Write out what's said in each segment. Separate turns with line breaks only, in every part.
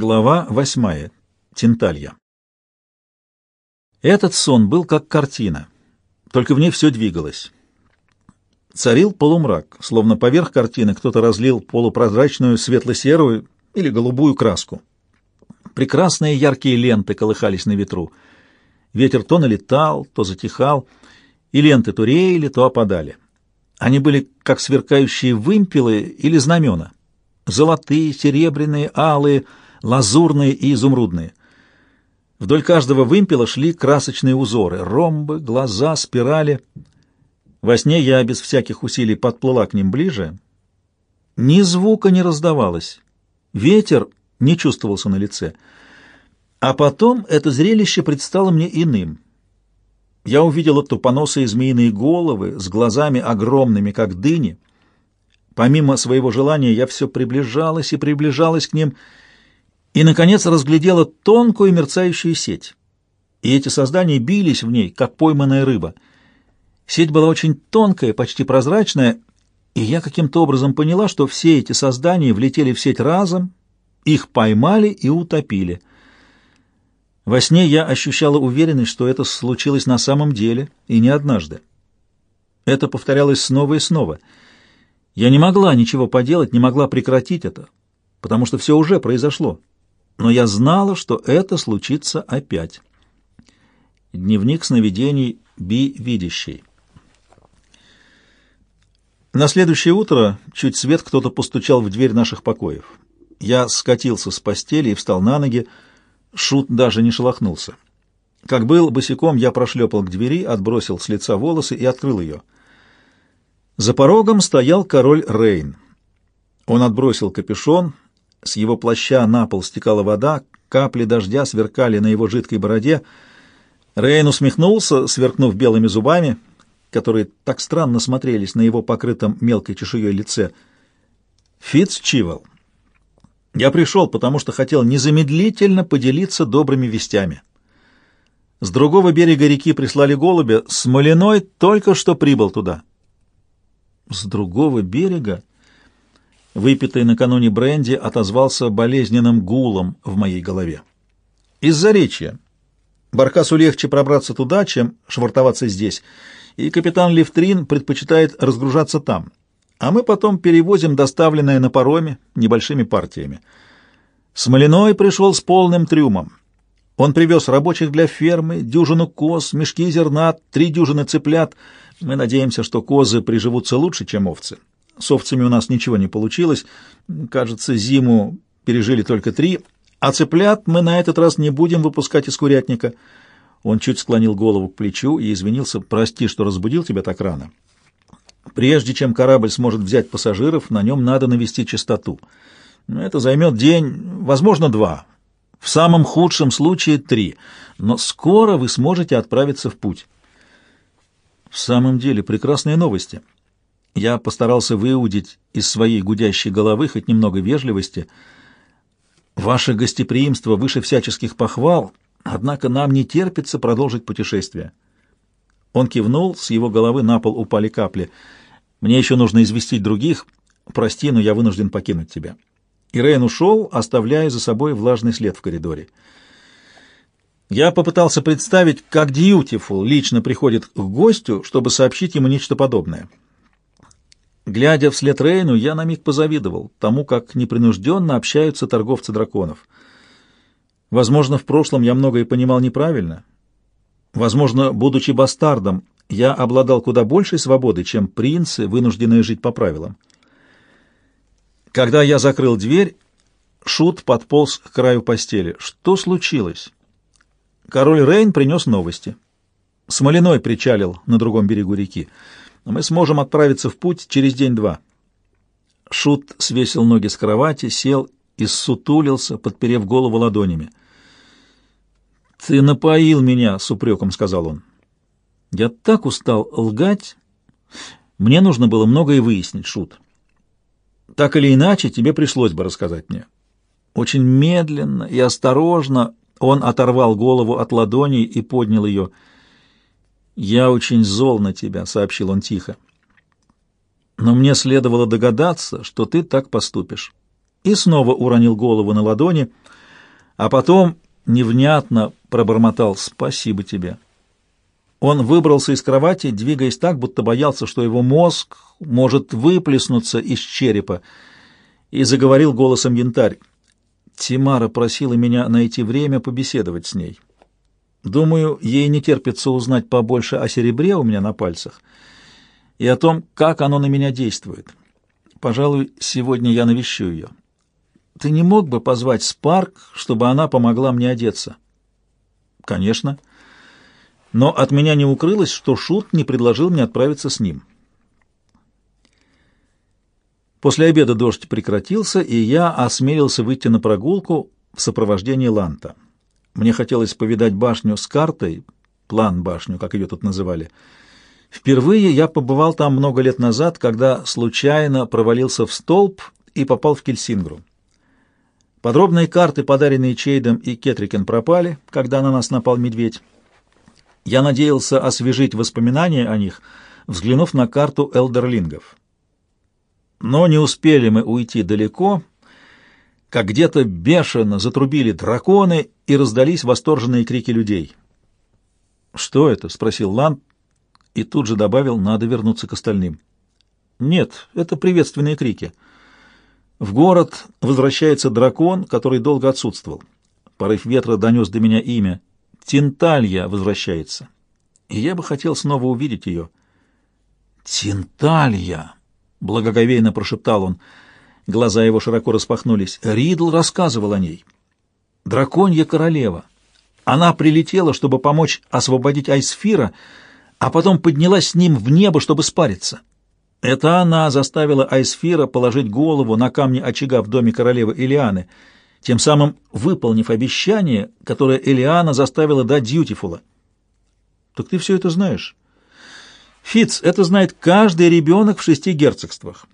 Глава восьмая. Тенталья. Этот сон был как картина, только в ней все двигалось. Царил полумрак, словно поверх картины кто-то разлил полупрозрачную светло-серую или голубую краску. Прекрасные яркие ленты колыхались на ветру. Ветер то налетал, то затихал, и ленты то реяли, то опадали. Они были как сверкающие вымпелы или знамена. Золотые, серебряные, алые, лазурные и изумрудные. Вдоль каждого вымпела шли красочные узоры — ромбы, глаза, спирали. Во сне я без всяких усилий подплыла к ним ближе. Ни звука не раздавалось. Ветер не чувствовался на лице. А потом это зрелище предстало мне иным. Я увидела тупоносые змеиные головы с глазами огромными, как дыни. Помимо своего желания я все приближалась и приближалась к ним — и, наконец, разглядела тонкую мерцающую сеть. И эти создания бились в ней, как пойманная рыба. Сеть была очень тонкая, почти прозрачная, и я каким-то образом поняла, что все эти создания влетели в сеть разом, их поймали и утопили. Во сне я ощущала уверенность, что это случилось на самом деле, и не однажды. Это повторялось снова и снова. Я не могла ничего поделать, не могла прекратить это, потому что все уже произошло но я знала, что это случится опять. Дневник сновидений Би видящий. На следующее утро чуть свет кто-то постучал в дверь наших покоев. Я скатился с постели и встал на ноги. Шут даже не шелохнулся. Как был босиком, я прошлепал к двери, отбросил с лица волосы и открыл ее. За порогом стоял король Рейн. Он отбросил капюшон, с его плаща на пол стекала вода, капли дождя сверкали на его жидкой бороде. Рейн усмехнулся, сверкнув белыми зубами, которые так странно смотрелись на его покрытом мелкой чешуей лице. «Фитц Чивол, я пришел, потому что хотел незамедлительно поделиться добрыми вестями. С другого берега реки прислали голубя, Смоляной только что прибыл туда». «С другого берега?» Выпитый накануне бренди отозвался болезненным гулом в моей голове. Из-за речи. Баркасу легче пробраться туда, чем швартоваться здесь, и капитан Левтрин предпочитает разгружаться там, а мы потом перевозим доставленное на пароме небольшими партиями. Смолиной пришел с полным трюмом. Он привез рабочих для фермы, дюжину коз, мешки зерна, три дюжины цыплят. Мы надеемся, что козы приживутся лучше, чем овцы. С овцами у нас ничего не получилось. Кажется, зиму пережили только три. А цыплят мы на этот раз не будем выпускать из курятника. Он чуть склонил голову к плечу и извинился. Прости, что разбудил тебя так рано. Прежде чем корабль сможет взять пассажиров, на нем надо навести чистоту. Это займет день, возможно, два. В самом худшем случае три. Но скоро вы сможете отправиться в путь. В самом деле, прекрасные новости. Я постарался выудить из своей гудящей головы хоть немного вежливости. Ваше гостеприимство выше всяческих похвал, однако нам не терпится продолжить путешествие. Он кивнул, с его головы на пол упали капли. Мне еще нужно известить других. Прости, но я вынужден покинуть тебя. Ирейн ушел, оставляя за собой влажный след в коридоре. Я попытался представить, как Дьютифул лично приходит к гостю, чтобы сообщить ему нечто подобное. Глядя вслед Рейну, я на миг позавидовал тому, как непринужденно общаются торговцы драконов. Возможно, в прошлом я многое понимал неправильно. Возможно, будучи бастардом, я обладал куда большей свободой, чем принцы, вынужденные жить по правилам. Когда я закрыл дверь, Шут подполз к краю постели. Что случилось? Король Рейн принес новости. Смолиной причалил на другом берегу реки мы сможем отправиться в путь через день-два. Шут свесил ноги с кровати, сел и ссутулился, подперев голову ладонями. «Ты напоил меня», — с упреком сказал он. «Я так устал лгать. Мне нужно было многое выяснить, Шут. Так или иначе, тебе пришлось бы рассказать мне». Очень медленно и осторожно он оторвал голову от ладоней и поднял ее — «Я очень зол на тебя», — сообщил он тихо. «Но мне следовало догадаться, что ты так поступишь». И снова уронил голову на ладони, а потом невнятно пробормотал «Спасибо тебе». Он выбрался из кровати, двигаясь так, будто боялся, что его мозг может выплеснуться из черепа, и заговорил голосом янтарь. Тимара просила меня найти время побеседовать с ней. Думаю, ей не терпится узнать побольше о серебре у меня на пальцах и о том, как оно на меня действует. Пожалуй, сегодня я навещу ее. Ты не мог бы позвать Спарк, чтобы она помогла мне одеться? Конечно. Но от меня не укрылось, что Шут не предложил мне отправиться с ним. После обеда дождь прекратился, и я осмелился выйти на прогулку в сопровождении Ланта. Мне хотелось повидать башню с картой, план башню, как ее тут называли. Впервые я побывал там много лет назад, когда случайно провалился в столб и попал в Кельсингру. Подробные карты, подаренные Чейдом и Кетрикен, пропали, когда на нас напал медведь. Я надеялся освежить воспоминания о них, взглянув на карту элдерлингов. Но не успели мы уйти далеко, как где-то бешено затрубили драконы и раздались восторженные крики людей. «Что это?» — спросил Ланд и тут же добавил, «надо вернуться к остальным». «Нет, это приветственные крики». В город возвращается дракон, который долго отсутствовал. Порыв ветра донес до меня имя. Тинталья возвращается. И я бы хотел снова увидеть ее. «Тинталья!» — благоговейно прошептал он. Глаза его широко распахнулись. Ридл рассказывал о ней. «Драконья королева. Она прилетела, чтобы помочь освободить Айсфира, а потом поднялась с ним в небо, чтобы спариться. Это она заставила Айсфира положить голову на камни очага в доме королевы Элианы, тем самым выполнив обещание, которое Элиана заставила дать Дьютифула. Так ты все это знаешь? Фиц, это знает каждый ребенок в шести герцогствах.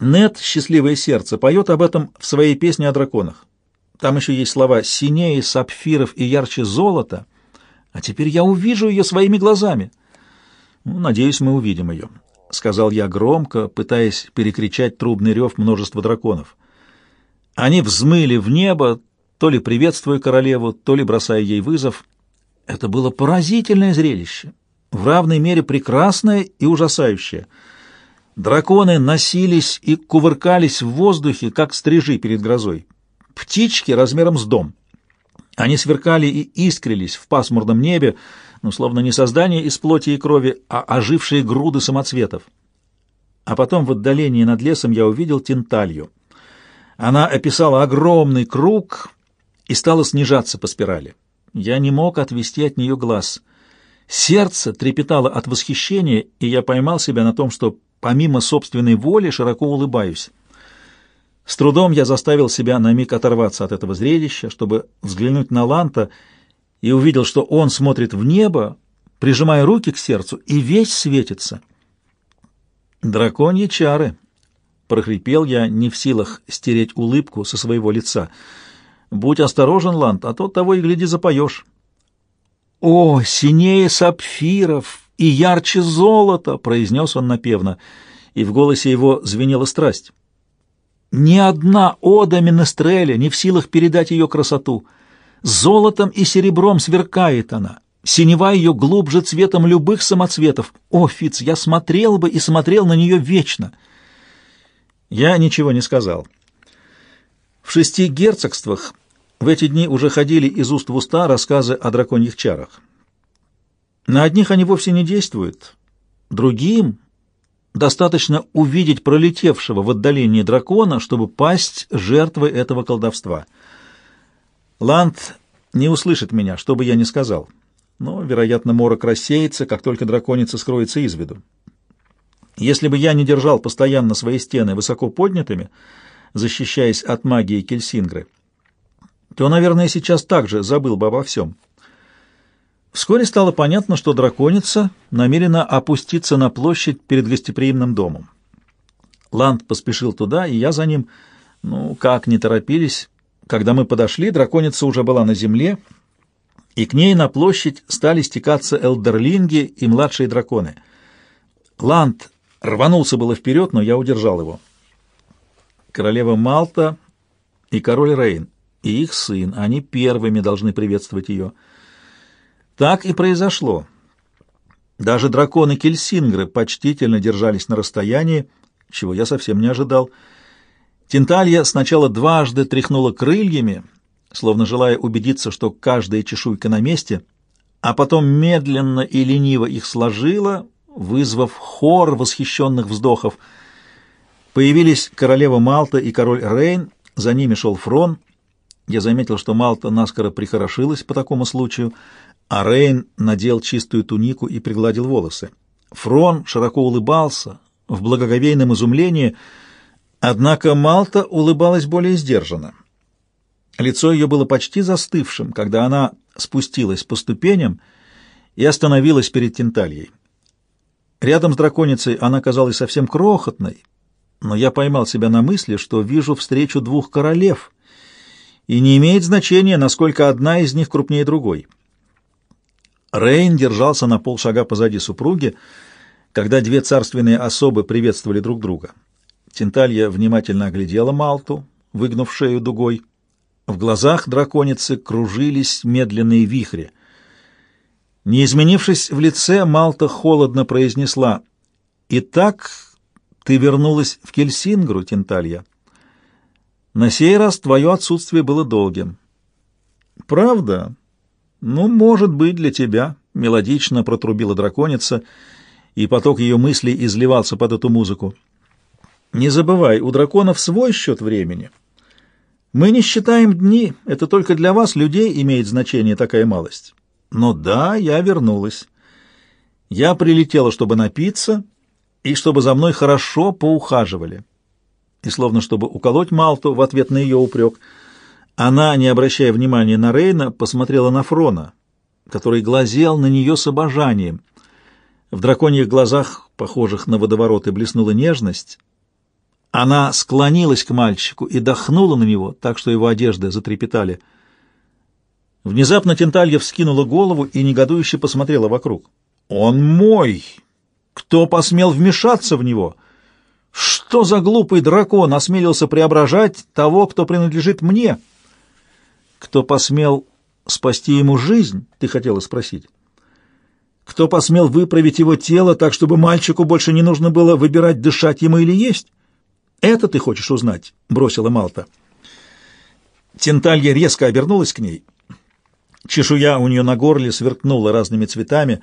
Нет, счастливое сердце, поет об этом в своей песне о драконах. Там еще есть слова «синее сапфиров и ярче золота», а теперь я увижу ее своими глазами. Ну, надеюсь, мы увидим ее. — сказал я громко, пытаясь перекричать трубный рев множества драконов. Они взмыли в небо, то ли приветствуя королеву, то ли бросая ей вызов. Это было поразительное зрелище, в равной мере прекрасное и ужасающее. Драконы носились и кувыркались в воздухе, как стрижи перед грозой. Птички размером с дом. Они сверкали и искрились в пасмурном небе, ну, словно не создание из плоти и крови, а ожившие груды самоцветов. А потом в отдалении над лесом я увидел Тенталью. Она описала огромный круг и стала снижаться по спирали. Я не мог отвести от нее глаз. Сердце трепетало от восхищения, и я поймал себя на том, что помимо собственной воли широко улыбаюсь. С трудом я заставил себя на миг оторваться от этого зрелища, чтобы взглянуть на Ланта и увидел, что он смотрит в небо, прижимая руки к сердцу, и весь светится. «Драконьи чары!» — прохрипел я, не в силах стереть улыбку со своего лица. «Будь осторожен, Ланд, а то того и гляди запоешь». «О, синее сапфиров и ярче золота!» — произнес он напевно, и в голосе его звенела страсть. «Ни одна ода Менестреля не в силах передать ее красоту». Золотом и серебром сверкает она. Синева ее глубже цветом любых самоцветов. О, Фиц, я смотрел бы и смотрел на нее вечно. Я ничего не сказал. В шести герцогствах в эти дни уже ходили из уст в уста рассказы о драконьих чарах. На одних они вовсе не действуют, другим достаточно увидеть пролетевшего в отдалении дракона, чтобы пасть жертвой этого колдовства — Ланд не услышит меня, что бы я ни сказал. Но, вероятно, морок рассеется, как только драконица скроется из виду. Если бы я не держал постоянно свои стены высоко поднятыми, защищаясь от магии Кельсингры, то, наверное, сейчас также забыл бы обо всем. Вскоре стало понятно, что драконица намерена опуститься на площадь перед гостеприимным домом. Ланд поспешил туда, и я за ним, ну, как не торопились, когда мы подошли, драконица уже была на земле, и к ней на площадь стали стекаться элдерлинги и младшие драконы. Ланд рванулся было вперед, но я удержал его. Королева Малта и король Рейн. И их сын. Они первыми должны приветствовать ее. Так и произошло. Даже драконы Кельсингры почтительно держались на расстоянии, чего я совсем не ожидал. Тенталья сначала дважды тряхнула крыльями, словно желая убедиться, что каждая чешуйка на месте, а потом медленно и лениво их сложила, вызвав хор восхищенных вздохов. Появились королева Малта и король Рейн, за ними шел Фрон. Я заметил, что Малта наскоро прихорошилась по такому случаю, а Рейн надел чистую тунику и пригладил волосы. Фрон широко улыбался, в благоговейном изумлении, однако Малта улыбалась более сдержанно. Лицо ее было почти застывшим, когда она спустилась по ступеням и остановилась перед Тентальей. Рядом с драконицей она казалась совсем крохотной, но я поймал себя на мысли, что вижу встречу двух королев, и не имеет значения, насколько одна из них крупнее другой. Рейн держался на полшага позади супруги, когда две царственные особы приветствовали друг друга. Тенталья внимательно оглядела Малту, выгнув шею дугой. В глазах драконицы кружились медленные вихри. Не изменившись в лице, Малта холодно произнесла «Итак, ты вернулась в Кельсингру, Тенталья. На сей раз твое отсутствие было долгим». «Правда? Ну, может быть, для тебя», — мелодично протрубила драконица — и поток ее мыслей изливался под эту музыку. Не забывай, у драконов свой счет времени. Мы не считаем дни, это только для вас, людей, имеет значение такая малость. Но да, я вернулась. Я прилетела, чтобы напиться, и чтобы за мной хорошо поухаживали. И словно чтобы уколоть Малту в ответ на ее упрек, она, не обращая внимания на Рейна, посмотрела на Фрона, который глазел на нее с обожанием — в драконьих глазах, похожих на водовороты, блеснула нежность. Она склонилась к мальчику и дохнула на него, так что его одежды затрепетали. Внезапно Тенталья вскинула голову и негодующе посмотрела вокруг. «Он мой! Кто посмел вмешаться в него? Что за глупый дракон осмелился преображать того, кто принадлежит мне? Кто посмел спасти ему жизнь, ты хотела спросить?» Кто посмел выправить его тело так, чтобы мальчику больше не нужно было выбирать, дышать ему или есть? Это ты хочешь узнать?» — бросила Малта. Тенталья резко обернулась к ней. Чешуя у нее на горле сверкнула разными цветами,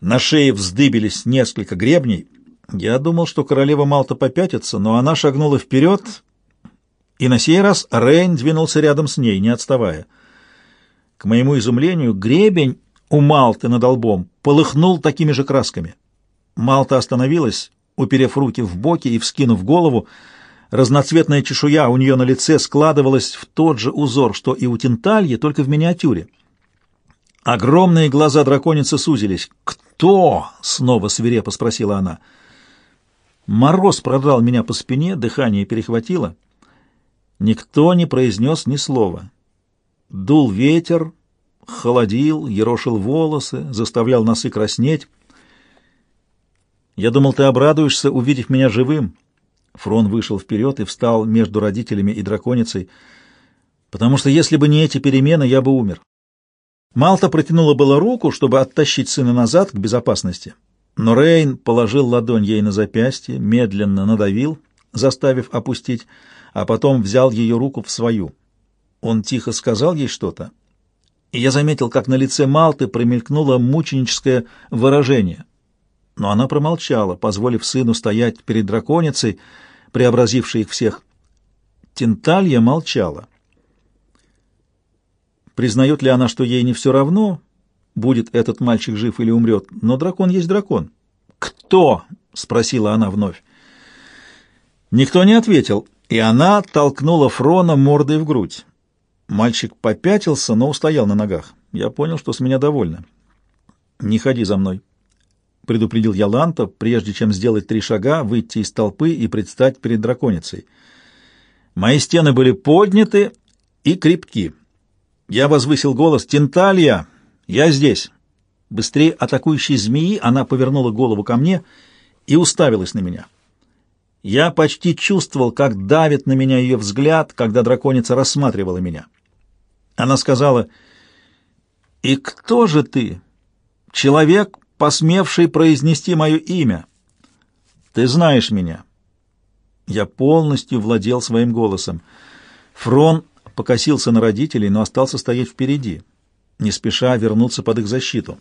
на шее вздыбились несколько гребней. Я думал, что королева Малта попятится, но она шагнула вперед, и на сей раз Рейн двинулся рядом с ней, не отставая. К моему изумлению, гребень у Малты над лбом полыхнул такими же красками. Малта остановилась, уперев руки в боки и вскинув голову. Разноцветная чешуя у нее на лице складывалась в тот же узор, что и у Тентальи, только в миниатюре. Огромные глаза драконицы сузились. «Кто?» — снова свирепо спросила она. Мороз продрал меня по спине, дыхание перехватило. Никто не произнес ни слова. Дул ветер, холодил, ерошил волосы, заставлял носы краснеть. «Я думал, ты обрадуешься, увидев меня живым». Фрон вышел вперед и встал между родителями и драконицей, потому что если бы не эти перемены, я бы умер. Малта протянула было руку, чтобы оттащить сына назад к безопасности, но Рейн положил ладонь ей на запястье, медленно надавил, заставив опустить, а потом взял ее руку в свою. Он тихо сказал ей что-то, и я заметил, как на лице Малты промелькнуло мученическое выражение. Но она промолчала, позволив сыну стоять перед драконицей, преобразившей их всех. Тенталья молчала. Признает ли она, что ей не все равно, будет этот мальчик жив или умрет, но дракон есть дракон. «Кто?» — спросила она вновь. Никто не ответил, и она толкнула Фрона мордой в грудь. Мальчик попятился, но устоял на ногах. Я понял, что с меня довольно. «Не ходи за мной», — предупредил я Ланта, прежде чем сделать три шага, выйти из толпы и предстать перед драконицей. Мои стены были подняты и крепки. Я возвысил голос «Тенталья! Я здесь!» Быстрее атакующей змеи она повернула голову ко мне и уставилась на меня. Я почти чувствовал, как давит на меня ее взгляд, когда драконица рассматривала меня. Она сказала, «И кто же ты? Человек, посмевший произнести мое имя. Ты знаешь меня». Я полностью владел своим голосом. Фрон покосился на родителей, но остался стоять впереди, не спеша вернуться под их защиту.